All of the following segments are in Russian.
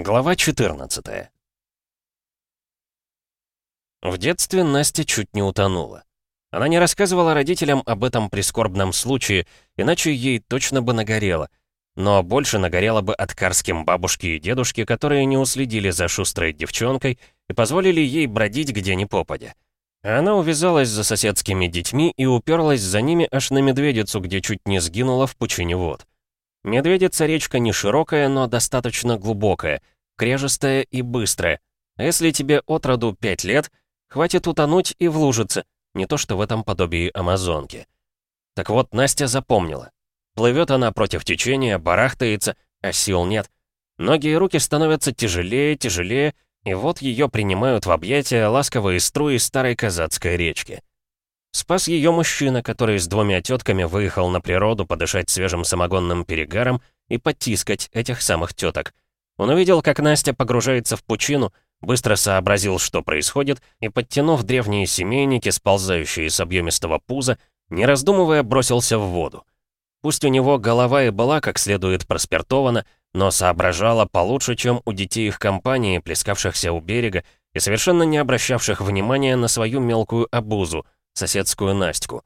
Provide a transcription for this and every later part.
Глава 14 В детстве Настя чуть не утонула. Она не рассказывала родителям об этом прискорбном случае, иначе ей точно бы нагорело. Но больше нагорело бы от карским бабушки и дедушки, которые не уследили за шустрой девчонкой и позволили ей бродить где ни попадя. Она увязалась за соседскими детьми и уперлась за ними аж на медведицу, где чуть не сгинула в пучине вод. Медведица речка не широкая, но достаточно глубокая, крежестая и быстрая. А если тебе от роду 5 лет, хватит утонуть и в лужице, не то что в этом подобии Амазонки. Так вот, Настя запомнила. Плывет она против течения, барахтается, а сил нет. Ноги и руки становятся тяжелее, тяжелее, и вот ее принимают в объятия ласковые струи старой казацкой речки. Спас ее мужчина, который с двумя тетками выехал на природу подышать свежим самогонным перегаром и потискать этих самых теток. Он увидел, как Настя погружается в пучину, быстро сообразил, что происходит, и, подтянув древние семейники, сползающие с объемистого пуза, не раздумывая, бросился в воду. Пусть у него голова и была как следует проспиртована, но соображала получше, чем у детей их компании, плескавшихся у берега и совершенно не обращавших внимания на свою мелкую обузу — соседскую Настю.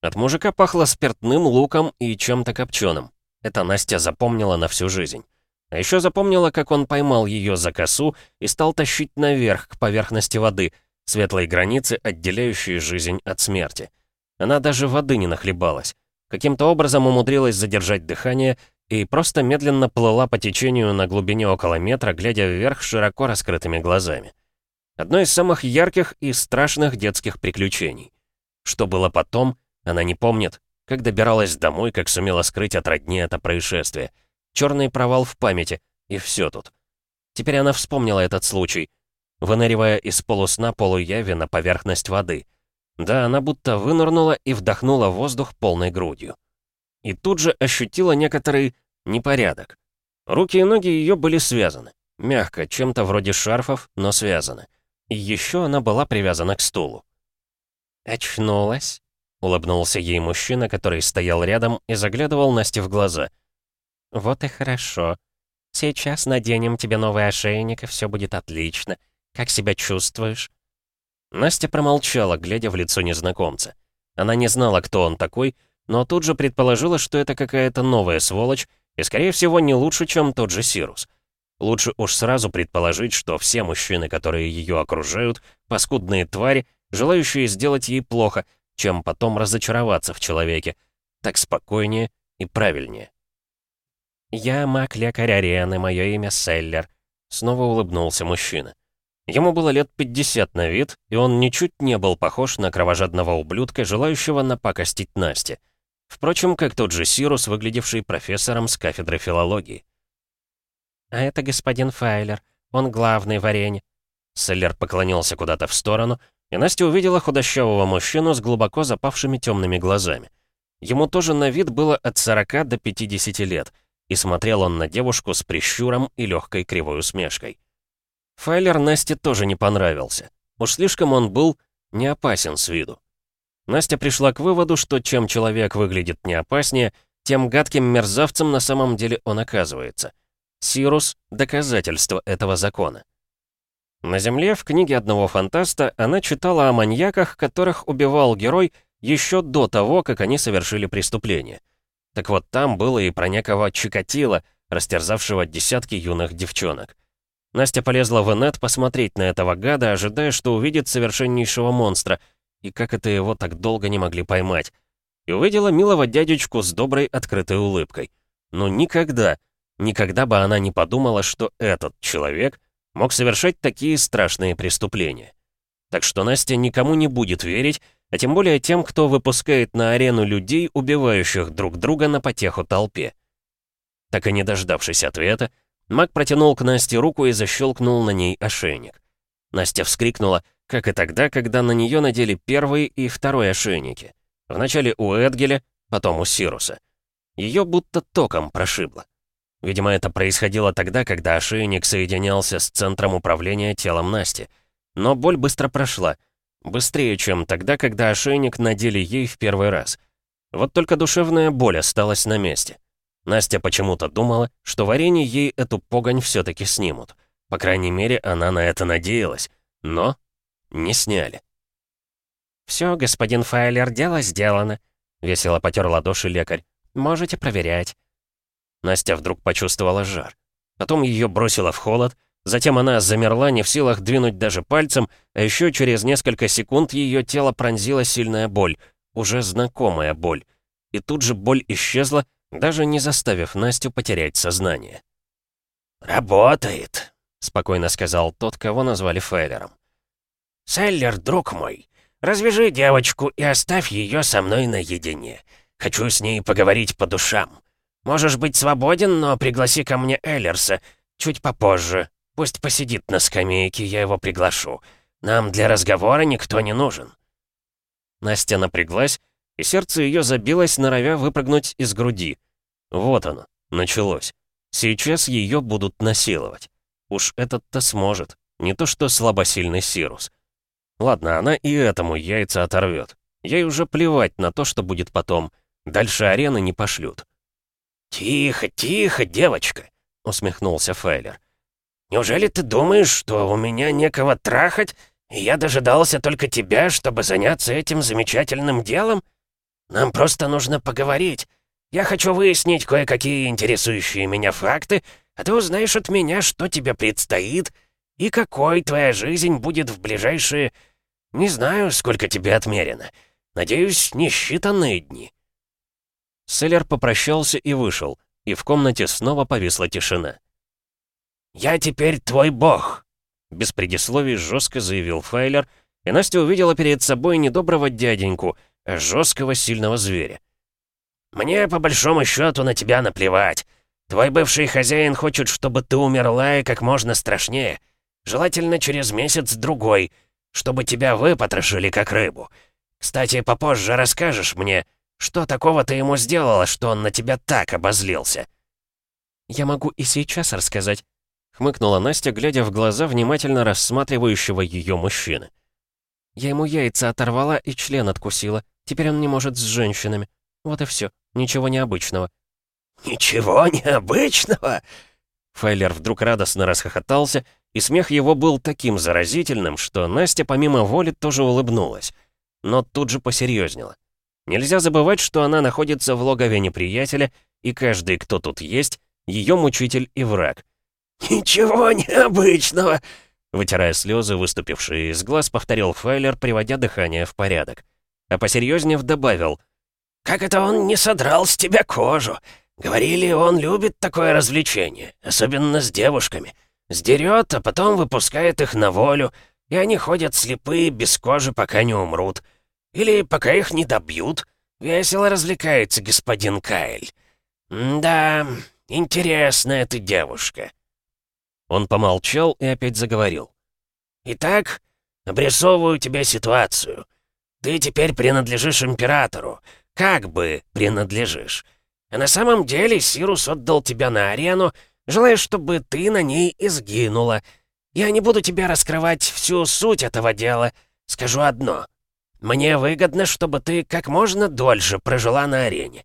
От мужика пахло спиртным луком и чем-то копченым. Это Настя запомнила на всю жизнь. А еще запомнила, как он поймал ее за косу и стал тащить наверх, к поверхности воды, светлой границы, отделяющей жизнь от смерти. Она даже воды не нахлебалась. Каким-то образом умудрилась задержать дыхание и просто медленно плыла по течению на глубине около метра, глядя вверх широко раскрытыми глазами. Одно из самых ярких и страшных детских приключений. Что было потом, она не помнит, как добиралась домой, как сумела скрыть от родни это происшествие. Черный провал в памяти, и все тут. Теперь она вспомнила этот случай, выныривая из полусна полуяви на поверхность воды. Да, она будто вынырнула и вдохнула воздух полной грудью. И тут же ощутила некоторый непорядок. Руки и ноги ее были связаны. Мягко, чем-то вроде шарфов, но связаны. И еще она была привязана к стулу. «Очнулась?» — улыбнулся ей мужчина, который стоял рядом и заглядывал Насте в глаза. «Вот и хорошо. Сейчас наденем тебе новый ошейник, и все будет отлично. Как себя чувствуешь?» Настя промолчала, глядя в лицо незнакомца. Она не знала, кто он такой, но тут же предположила, что это какая-то новая сволочь, и, скорее всего, не лучше, чем тот же Сирус. Лучше уж сразу предположить, что все мужчины, которые ее окружают, паскудные твари, желающие сделать ей плохо, чем потом разочароваться в человеке. Так спокойнее и правильнее. «Я маг-лекарь Арианы, мое имя Селлер», — снова улыбнулся мужчина. Ему было лет 50 на вид, и он ничуть не был похож на кровожадного ублюдка, желающего напакостить Насте. Впрочем, как тот же Сирус, выглядевший профессором с кафедры филологии. «А это господин Файлер, он главный в арене». Селлер поклонился куда-то в сторону, и Настя увидела худощавого мужчину с глубоко запавшими темными глазами. Ему тоже на вид было от 40 до 50 лет, и смотрел он на девушку с прищуром и легкой кривой усмешкой. Файлер Насте тоже не понравился. Уж слишком он был не опасен с виду. Настя пришла к выводу, что чем человек выглядит не опаснее, тем гадким мерзавцем на самом деле он оказывается. Сирус — доказательство этого закона. На Земле в книге одного фантаста она читала о маньяках, которых убивал герой еще до того, как они совершили преступление. Так вот там было и про некого Чикатило, растерзавшего десятки юных девчонок. Настя полезла в инет посмотреть на этого гада, ожидая, что увидит совершеннейшего монстра, и как это его так долго не могли поймать. И увидела милого дядечку с доброй открытой улыбкой. Но никогда, никогда бы она не подумала, что этот человек — мог совершать такие страшные преступления. Так что Настя никому не будет верить, а тем более тем, кто выпускает на арену людей, убивающих друг друга на потеху толпе. Так и не дождавшись ответа, маг протянул к Насте руку и защелкнул на ней ошейник. Настя вскрикнула, как и тогда, когда на нее надели первый и второй ошейники. Вначале у Эдгеля, потом у Сируса. Ее будто током прошибло. Видимо, это происходило тогда, когда ошейник соединялся с центром управления телом Насти. Но боль быстро прошла. Быстрее, чем тогда, когда ошейник надели ей в первый раз. Вот только душевная боль осталась на месте. Настя почему-то думала, что в арене ей эту погонь все-таки снимут. По крайней мере, она на это надеялась. Но не сняли. «Все, господин Файлер, дело сделано», — весело потер ладоши лекарь. «Можете проверять». Настя вдруг почувствовала жар. Потом ее бросило в холод, затем она замерла, не в силах двинуть даже пальцем, а еще через несколько секунд ее тело пронзила сильная боль, уже знакомая боль. И тут же боль исчезла, даже не заставив Настю потерять сознание. «Работает», — спокойно сказал тот, кого назвали Фейлером. «Селлер, друг мой, развяжи девочку и оставь ее со мной наедине. Хочу с ней поговорить по душам. Можешь быть свободен, но пригласи ко мне Эллерса чуть попозже. Пусть посидит на скамейке, я его приглашу. Нам для разговора никто не нужен». Настя напряглась, и сердце ее забилось, норовя выпрыгнуть из груди. Вот оно, началось. Сейчас ее будут насиловать. Уж этот-то сможет, не то что слабосильный Сирус. Ладно, она и этому яйца оторвет. Ей уже плевать на то, что будет потом. Дальше арены не пошлют. «Тихо, тихо, девочка!» — усмехнулся Фейлер. «Неужели ты думаешь, что у меня некого трахать, и я дожидался только тебя, чтобы заняться этим замечательным делом? Нам просто нужно поговорить. Я хочу выяснить кое-какие интересующие меня факты, а ты узнаешь от меня, что тебе предстоит, и какой твоя жизнь будет в ближайшие не знаю, сколько тебе отмерено. Надеюсь, не считанные дни». Селлер попрощался и вышел, и в комнате снова повисла тишина. «Я теперь твой бог», — без предисловий жестко заявил Файлер, и Настя увидела перед собой не доброго дяденьку, а жесткого сильного зверя. «Мне, по большому счету, на тебя наплевать. Твой бывший хозяин хочет, чтобы ты умерла и как можно страшнее. Желательно через месяц-другой, чтобы тебя выпотрошили как рыбу. Кстати, попозже расскажешь мне, что такого ты ему сделала, что он на тебя так обозлился?» «Я могу и сейчас рассказать», — хмыкнула Настя, глядя в глаза внимательно рассматривающего ее мужчины. «Я ему яйца оторвала и член откусила. Теперь он не может с женщинами. Вот и все. Ничего необычного». «Ничего необычного?» Файлер вдруг радостно расхохотался, и смех его был таким заразительным, что Настя помимо воли тоже улыбнулась. Но тут же посерьезнела. Нельзя забывать, что она находится в логове неприятеля, и каждый, кто тут есть, ее мучитель и враг. «Ничего необычного!» Вытирая слезы, выступившие из глаз, повторил Файлер, приводя дыхание в порядок. А посерьезнее добавил. «Как это он не содрал с тебя кожу? Говорили, он любит такое развлечение, особенно с девушками. Сдерет, а потом выпускает их на волю, и они ходят слепые, без кожи, пока не умрут. Или пока их не добьют. Весело развлекается господин Кайль. да, интересная ты девушка». Он помолчал и опять заговорил. «Итак, обрисовываю тебе ситуацию. Ты теперь принадлежишь императору. Как бы принадлежишь. А на самом деле Сирус отдал тебя на арену, Желаю, чтобы ты на ней изгинула. Я не буду тебе раскрывать всю суть этого дела. Скажу одно. Мне выгодно, чтобы ты как можно дольше прожила на арене.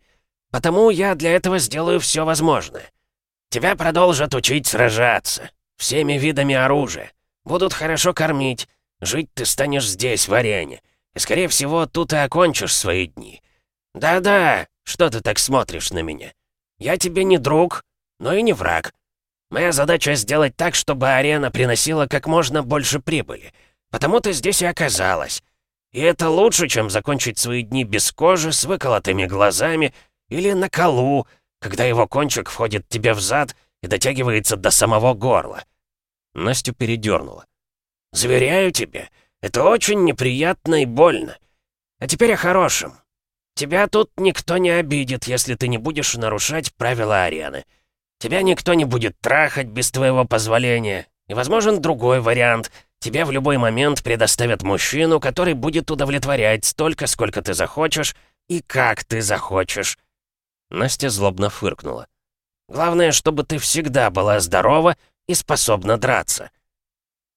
Потому я для этого сделаю все возможное. Тебя продолжат учить сражаться. Всеми видами оружия. Будут хорошо кормить. Жить ты станешь здесь, в арене. И, скорее всего, тут и окончишь свои дни. Да-да, что ты так смотришь на меня? Я тебе не друг, но и не враг. Моя задача сделать так, чтобы арена приносила как можно больше прибыли. Потому ты здесь и оказалась. И это лучше, чем закончить свои дни без кожи, с выколотыми глазами или на колу, когда его кончик входит тебе в зад и дотягивается до самого горла. Настю передернула. «Заверяю тебе, это очень неприятно и больно. А теперь о хорошем. Тебя тут никто не обидит, если ты не будешь нарушать правила арены. Тебя никто не будет трахать без твоего позволения. И возможен другой вариант. Тебе в любой момент предоставят мужчину, который будет удовлетворять столько, сколько ты захочешь и как ты захочешь». Настя злобно фыркнула. «Главное, чтобы ты всегда была здорова и способна драться».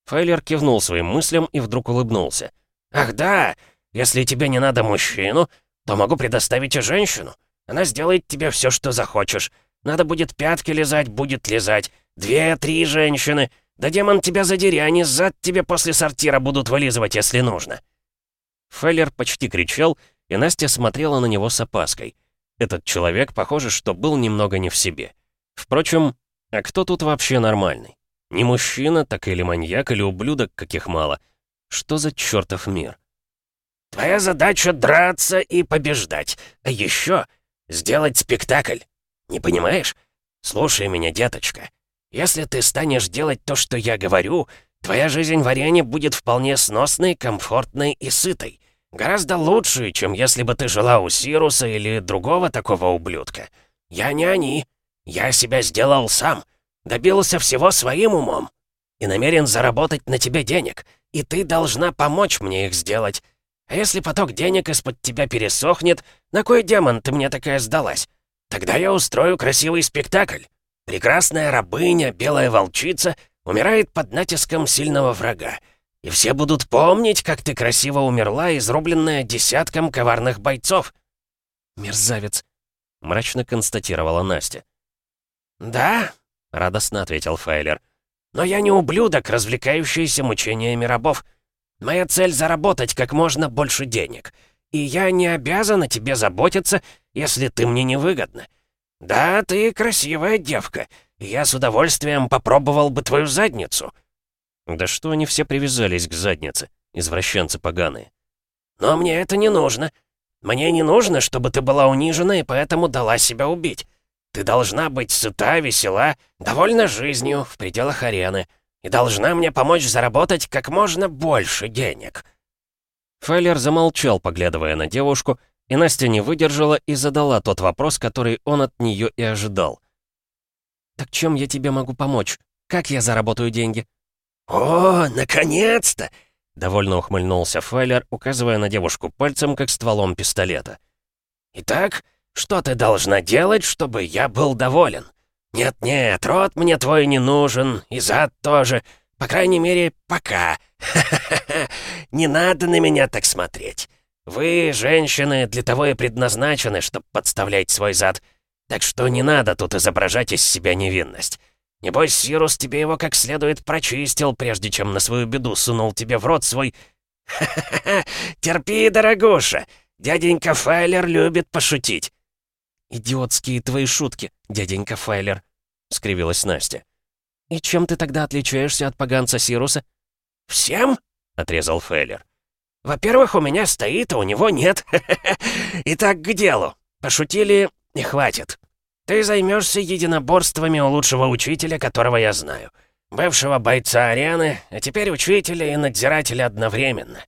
Фейлер кивнул своим мыслям и вдруг улыбнулся. «Ах да, если тебе не надо мужчину, то могу предоставить и женщину. Она сделает тебе все, что захочешь. Надо будет пятки лизать, будет лизать. Две-три женщины. Да демон тебя задери, они зад тебе после сортира будут вылизывать, если нужно». Феллер почти кричал, и Настя смотрела на него с опаской. Этот человек, похоже, что был немного не в себе. Впрочем, а кто тут вообще нормальный? Не мужчина, так или маньяк, или ублюдок, каких мало. Что за чертов мир? «Твоя задача — драться и побеждать. А еще сделать спектакль. Не понимаешь? Слушай меня, деточка. Если ты станешь делать то, что я говорю, твоя жизнь в арене будет вполне сносной, комфортной и сытой. Гораздо лучше, чем если бы ты жила у Сируса или другого такого ублюдка. Я не они. Я себя сделал сам. Добился всего своим умом. И намерен заработать на тебе денег. И ты должна помочь мне их сделать. А если поток денег из-под тебя пересохнет, на кой демон ты мне такая сдалась? Тогда я устрою красивый спектакль. Прекрасная рабыня, белая волчица, умирает под натиском сильного врага. И все будут помнить, как ты красиво умерла, изрубленная десятком коварных бойцов». «Мерзавец», — мрачно констатировала Настя. «Да?» — радостно ответил Файлер. «Но я не ублюдок, развлекающийся мучениями рабов. Моя цель — заработать как можно больше денег. И я не обязана тебе заботиться, если ты мне не выгодна. Да, ты красивая девка, я с удовольствием попробовал бы твою задницу». Да что они все привязались к заднице, извращенцы поганые. «Но мне это не нужно. Мне не нужно, чтобы ты была унижена и поэтому дала себя убить. Ты должна быть сыта, весела, довольна жизнью в пределах арены и должна мне помочь заработать как можно больше денег». Файлер замолчал, поглядывая на девушку, и Настя не выдержала и задала тот вопрос, который он от нее и ожидал. «Так чем я тебе могу помочь? Как я заработаю деньги?» «О, наконец-то!» — довольно ухмыльнулся Файлер, указывая на девушку пальцем, как стволом пистолета. «Итак, что ты должна делать, чтобы я был доволен? Нет-нет, рот мне твой не нужен, и зад тоже. По крайней мере, пока. Не надо на меня так смотреть. Вы, женщины, для того и предназначены, чтобы подставлять свой зад. Так что не надо тут изображать из себя невинность. Небось, Сирус тебе его как следует прочистил, прежде чем на свою беду сунул тебе в рот свой... Ха-ха-ха! Терпи, дорогуша! Дяденька Файлер любит пошутить!» «Идиотские твои шутки, дяденька Файлер!» — скривилась Настя. «И чем ты тогда отличаешься от поганца Сируса?» «Всем?» — отрезал Файлер. «Во-первых, у меня стоит, а у него нет. Итак, к делу. Пошутили, и хватит. Ты займешься единоборствами у лучшего учителя, которого я знаю. Бывшего бойца арены, а теперь учителя и надзирателя одновременно.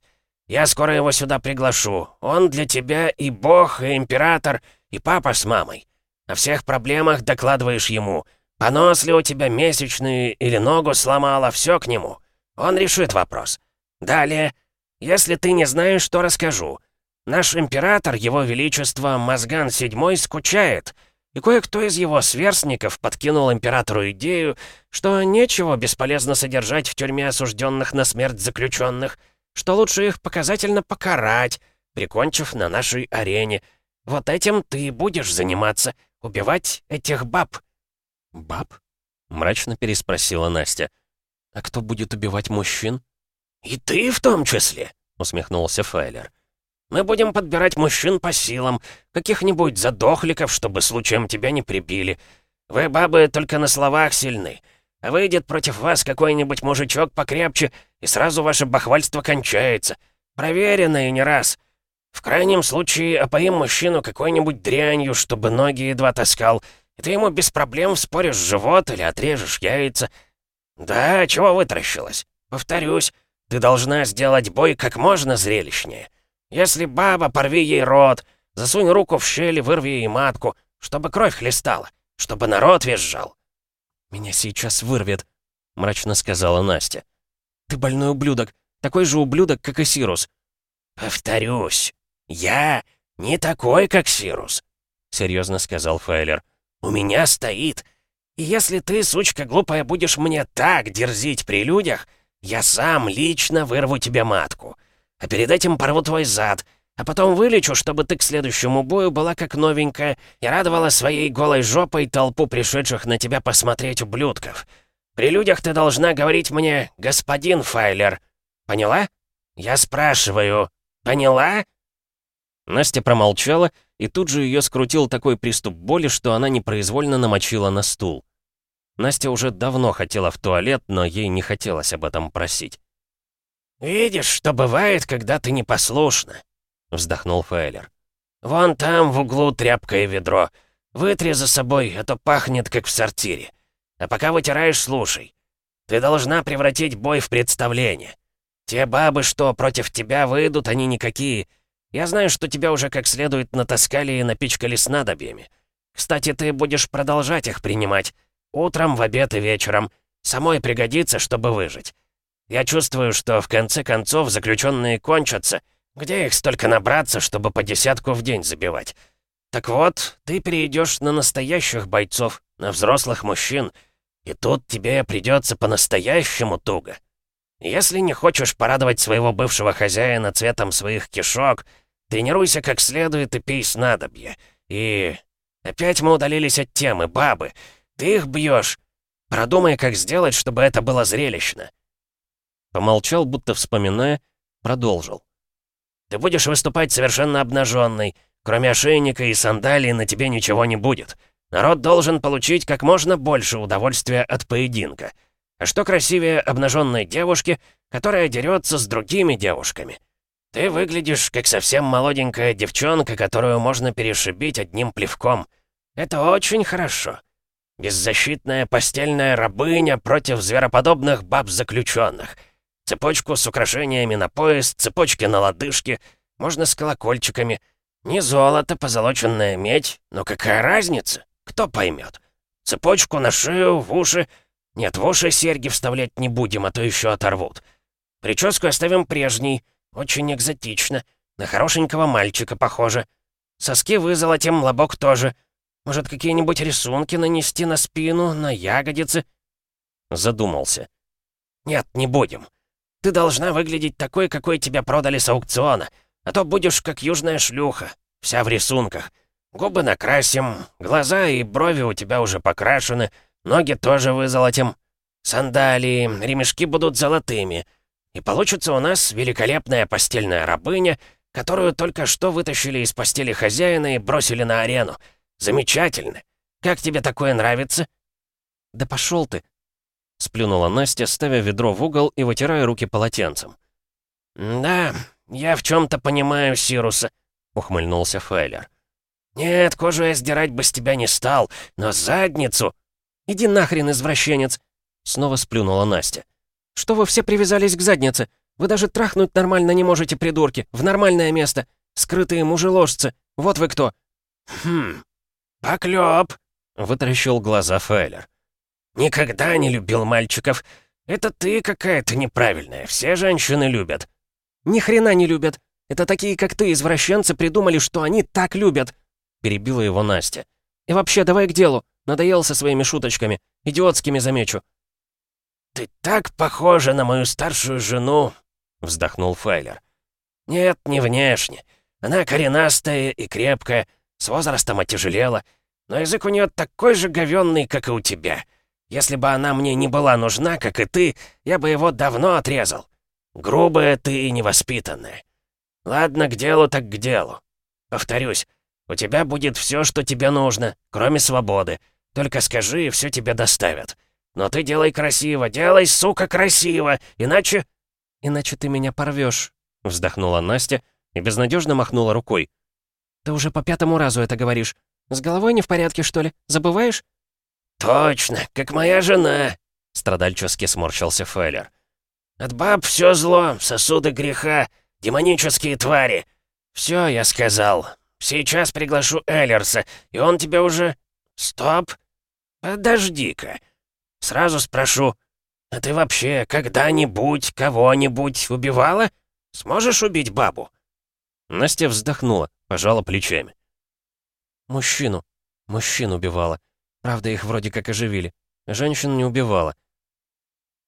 Я скоро его сюда приглашу. Он для тебя и бог, и император, и папа с мамой. О всех проблемах докладываешь ему. Понос ли у тебя месячные или ногу сломала, все к нему. Он решит вопрос. Далее, если ты не знаешь, что расскажу. Наш император, его величество Мазган VII, скучает — и кое-кто из его сверстников подкинул императору идею, что нечего бесполезно содержать в тюрьме осужденных на смерть заключенных, что лучше их показательно покарать, прикончив на нашей арене. Вот этим ты и будешь заниматься, убивать этих баб». «Баб?» — мрачно переспросила Настя. «А кто будет убивать мужчин?» «И ты в том числе», — усмехнулся Файлер. Мы будем подбирать мужчин по силам, каких-нибудь задохликов, чтобы случаем тебя не прибили. Вы, бабы, только на словах сильны. А выйдет против вас какой-нибудь мужичок покрепче, и сразу ваше бахвальство кончается. Проверено и не раз. В крайнем случае, опоим мужчину какой-нибудь дрянью, чтобы ноги едва таскал, и ты ему без проблем вспоришь живот или отрежешь яйца. Да, чего вытаращилась? Повторюсь, ты должна сделать бой как можно зрелищнее. Если баба, порви ей рот, засунь руку в щель и вырви ей матку, чтобы кровь хлестала, чтобы народ визжал». «Меня сейчас вырвет», — мрачно сказала Настя. «Ты больной ублюдок, такой же ублюдок, как и Сирус». «Повторюсь, я не такой, как Сирус», — серьезно сказал Файлер. «У меня стоит. И если ты, сучка глупая, будешь мне так дерзить при людях, я сам лично вырву тебе матку а перед этим порву твой зад. А потом вылечу, чтобы ты к следующему бою была как новенькая и радовала своей голой жопой толпу пришедших на тебя посмотреть ублюдков. При людях ты должна говорить мне «господин Файлер». Поняла? Я спрашиваю. Поняла?» Настя промолчала, и тут же ее скрутил такой приступ боли, что она непроизвольно намочила на стул. Настя уже давно хотела в туалет, но ей не хотелось об этом просить. «Видишь, что бывает, когда ты непослушна?» — вздохнул Фейлер. «Вон там в углу тряпка и ведро. Вытри за собой, а то пахнет, как в сортире. А пока вытираешь, слушай. Ты должна превратить бой в представление. Те бабы, что против тебя выйдут, они никакие. Я знаю, что тебя уже как следует натаскали и напичкали снадобьями. Кстати, ты будешь продолжать их принимать. Утром, в обед и вечером. Самой пригодится, чтобы выжить. Я чувствую, что в конце концов заключенные кончатся. Где их столько набраться, чтобы по десятку в день забивать? Так вот, ты перейдешь на настоящих бойцов, на взрослых мужчин. И тут тебе придется по-настоящему туго. Если не хочешь порадовать своего бывшего хозяина цветом своих кишок, тренируйся как следует и пей снадобье. И... Опять мы удалились от темы, бабы. Ты их бьешь. Продумай, как сделать, чтобы это было зрелищно. Помолчал, будто вспоминая, продолжил. Ты будешь выступать совершенно обнаженный. Кроме ошейника и сандалий на тебе ничего не будет. Народ должен получить как можно больше удовольствия от поединка. А что красивее обнаженной девушки, которая дерется с другими девушками? Ты выглядишь как совсем молоденькая девчонка, которую можно перешибить одним плевком. Это очень хорошо. Беззащитная постельная рабыня против звероподобных баб-заключенных. Цепочку с украшениями на пояс, цепочки на лодыжке, можно с колокольчиками. Не золото, позолоченная медь, но какая разница? Кто поймет? Цепочку на шею, в уши — нет, в уши серьги вставлять не будем, а то еще оторвут. Прическу оставим прежней, очень экзотично. На хорошенького мальчика похоже. Соски вызолотим, лобок тоже. Может, какие-нибудь рисунки нанести на спину, на ягодицы?» Задумался. «Нет, не будем. Ты должна выглядеть такой, какой тебя продали с аукциона. А то будешь как южная шлюха, вся в рисунках. Губы накрасим, глаза и брови у тебя уже покрашены, Ноги тоже вызолотим. Сандалии, ремешки будут золотыми. И получится у нас великолепная постельная рабыня, которую только что вытащили из постели хозяина и бросили на арену. Замечательно. Как тебе такое нравится?» «Да пошел ты!» — сплюнула Настя, ставя ведро в угол и вытирая руки полотенцем. «Да, я в чем то понимаю Сируса», — ухмыльнулся Фейлер. «Нет, кожу я сдирать бы с тебя не стал, но задницу...» «Иди нахрен, извращенец!» Снова сплюнула Настя. «Что вы все привязались к заднице? Вы даже трахнуть нормально не можете, придурки, в нормальное место. Скрытые мужеложцы. Вот вы кто!» «Хм, поклёб!» — вытаращил глаза Фейлер. «Никогда не любил мальчиков. Это ты какая-то неправильная. Все женщины любят». «Ни хрена не любят. Это такие, как ты, извращенцы, придумали, что они так любят!» Перебила его Настя. «И вообще, давай к делу. Надоел со своими шуточками. Идиотскими, замечу». «Ты так похожа на мою старшую жену», — вздохнул Файлер. «Нет, не внешне. Она коренастая и крепкая, с возрастом отяжелела, но язык у нее такой же говенный, как и у тебя. Если бы она мне не была нужна, как и ты, я бы его давно отрезал. Грубая ты и невоспитанная. Ладно, к делу так к делу. Повторюсь, у тебя будет все, что тебе нужно, кроме свободы. Только скажи, и все тебе доставят. Но ты делай красиво, делай, сука, красиво, иначе...» «Иначе ты меня порвешь», — вздохнула Настя и безнадежно махнула рукой. «Ты уже по пятому разу это говоришь. С головой не в порядке, что ли? Забываешь?» «Точно, как моя жена», — страдальчески сморщился Феллер. «От баб все зло, сосуды греха, демонические твари. Все, я сказал, Сейчас приглашу Эллерса, и он тебя уже... Стоп! Подожди-ка. Сразу спрошу. А ты вообще когда-нибудь кого-нибудь убивала? Сможешь убить бабу?» Настя вздохнула, пожала плечами. «Мужчину. Мужчин убивала. Правда, их вроде как оживили. Женщин не убивала».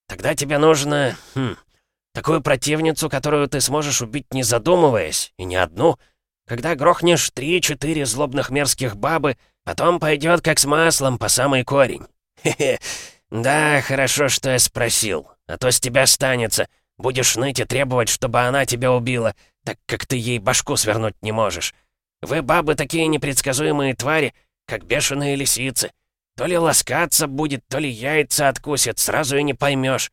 «Тогда тебе нужно... Хм, Такую противницу, которую ты сможешь убить не задумываясь, и не одну. Когда грохнешь три-четыре злобных мерзких бабы, потом пойдет как с маслом по самый корень. Хе-хе. Да, хорошо, что я спросил. А то с тебя станется. Будешь ныть и требовать, чтобы она тебя убила, так как ты ей башку свернуть не можешь. Вы, бабы, такие непредсказуемые твари, как бешеные лисицы. То ли ласкаться будет, то ли яйца откусит, сразу и не поймешь.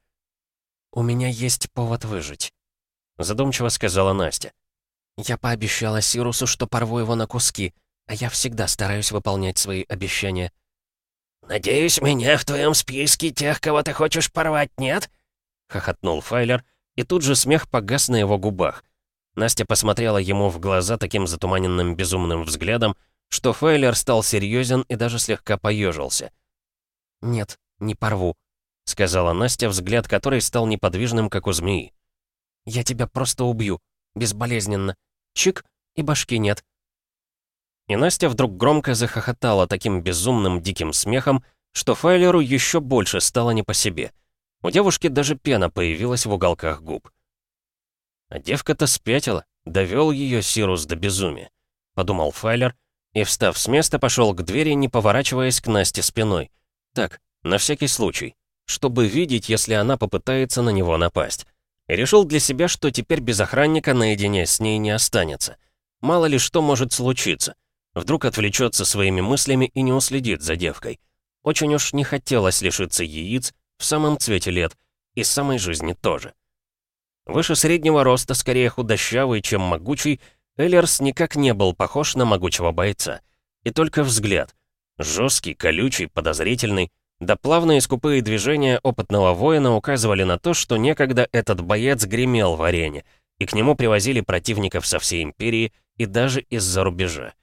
«У меня есть повод выжить», — задумчиво сказала Настя. «Я пообещала Сирусу, что порву его на куски, а я всегда стараюсь выполнять свои обещания». «Надеюсь, меня в твоем списке тех, кого ты хочешь порвать, нет?» — хохотнул Файлер, и тут же смех погас на его губах. Настя посмотрела ему в глаза таким затуманенным безумным взглядом, что Файлер стал серьезен и даже слегка поежился. «Нет, не порву», — сказала Настя, взгляд которой стал неподвижным, как у змеи. «Я тебя просто убью, безболезненно. Чик, и башки нет». И Настя вдруг громко захохотала таким безумным диким смехом, что Файлеру еще больше стало не по себе. У девушки даже пена появилась в уголках губ. А девка-то спятила, довел ее Сирус до безумия, подумал Файлер, и, встав с места, пошел к двери, не поворачиваясь к Насте спиной. Так, на всякий случай, чтобы видеть, если она попытается на него напасть. И решил для себя, что теперь без охранника наедине с ней не останется. Мало ли что может случиться. Вдруг отвлечется своими мыслями и не уследит за девкой. Очень уж не хотелось лишиться яиц в самом цвете лет, и самой жизни тоже. Выше среднего роста, скорее худощавый, чем могучий, Эллерс никак не был похож на могучего бойца. И только взгляд. Жесткий, колючий, подозрительный. Да плавные скупые движения опытного воина указывали на то, что некогда этот боец гремел в арене, и к нему привозили противников со всей империи и даже из-за рубежа.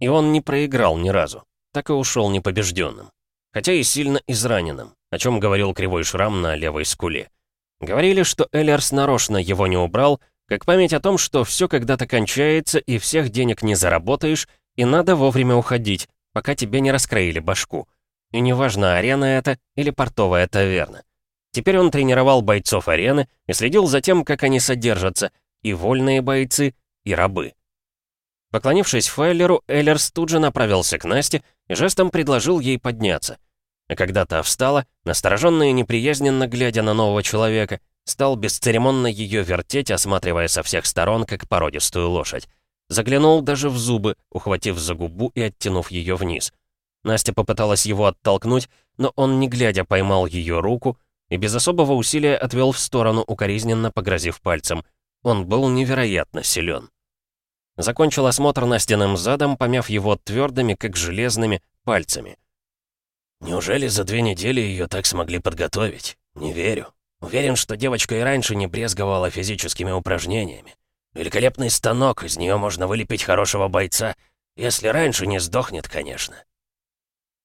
И он не проиграл ни разу, так и ушел непобежденным. Хотя и сильно израненным, о чем говорил кривой шрам на левой скуле. Говорили, что Эллерс нарочно его не убрал, как память о том, что все когда-то кончается и всех денег не заработаешь, и надо вовремя уходить, пока тебе не раскроили башку. И неважно, арена это или портовая таверна. Теперь он тренировал бойцов арены и следил за тем, как они содержатся, и вольные бойцы, и рабы. Поклонившись Файлеру, Эллерс тут же направился к Насте и жестом предложил ей подняться. А когда та встала, настороженно и неприязненно глядя на нового человека, стал бесцеремонно ее вертеть, осматривая со всех сторон, как породистую лошадь. Заглянул даже в зубы, ухватив за губу и оттянув ее вниз. Настя попыталась его оттолкнуть, но он, не глядя, поймал ее руку и без особого усилия отвел в сторону, укоризненно погрозив пальцем. Он был невероятно силен. Закончил осмотр Настиным задом, помяв его твердыми, как железными, пальцами. «Неужели за две недели ее так смогли подготовить? Не верю. Уверен, что девочка и раньше не брезговала физическими упражнениями. Великолепный станок, из нее можно вылепить хорошего бойца, если раньше не сдохнет, конечно».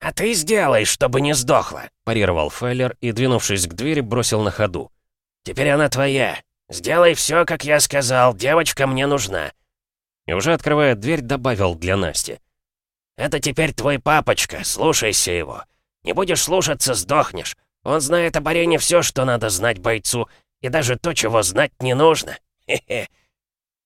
«А ты сделай, чтобы не сдохла», — парировал Феллер и, двинувшись к двери, бросил на ходу. «Теперь она твоя. Сделай все, как я сказал, девочка мне нужна». И уже открывая дверь, добавил для Насти. «Это теперь твой папочка, слушайся его. Не будешь слушаться, сдохнешь. Он знает об арене все, что надо знать бойцу, и даже то, чего знать не нужно. Хе-хе».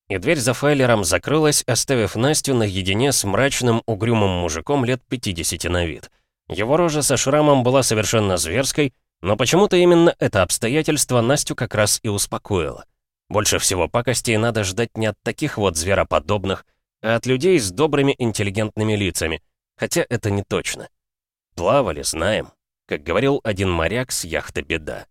И дверь за Файлером закрылась, оставив Настю наедине с мрачным, угрюмым мужиком лет 50 на вид. Его рожа со шрамом была совершенно зверской, но почему-то именно это обстоятельство Настю как раз и успокоило. Больше всего пакостей надо ждать не от таких вот звероподобных, а от людей с добрыми интеллигентными лицами, хотя это не точно. Плавали, знаем, как говорил один моряк с яхты «Беда».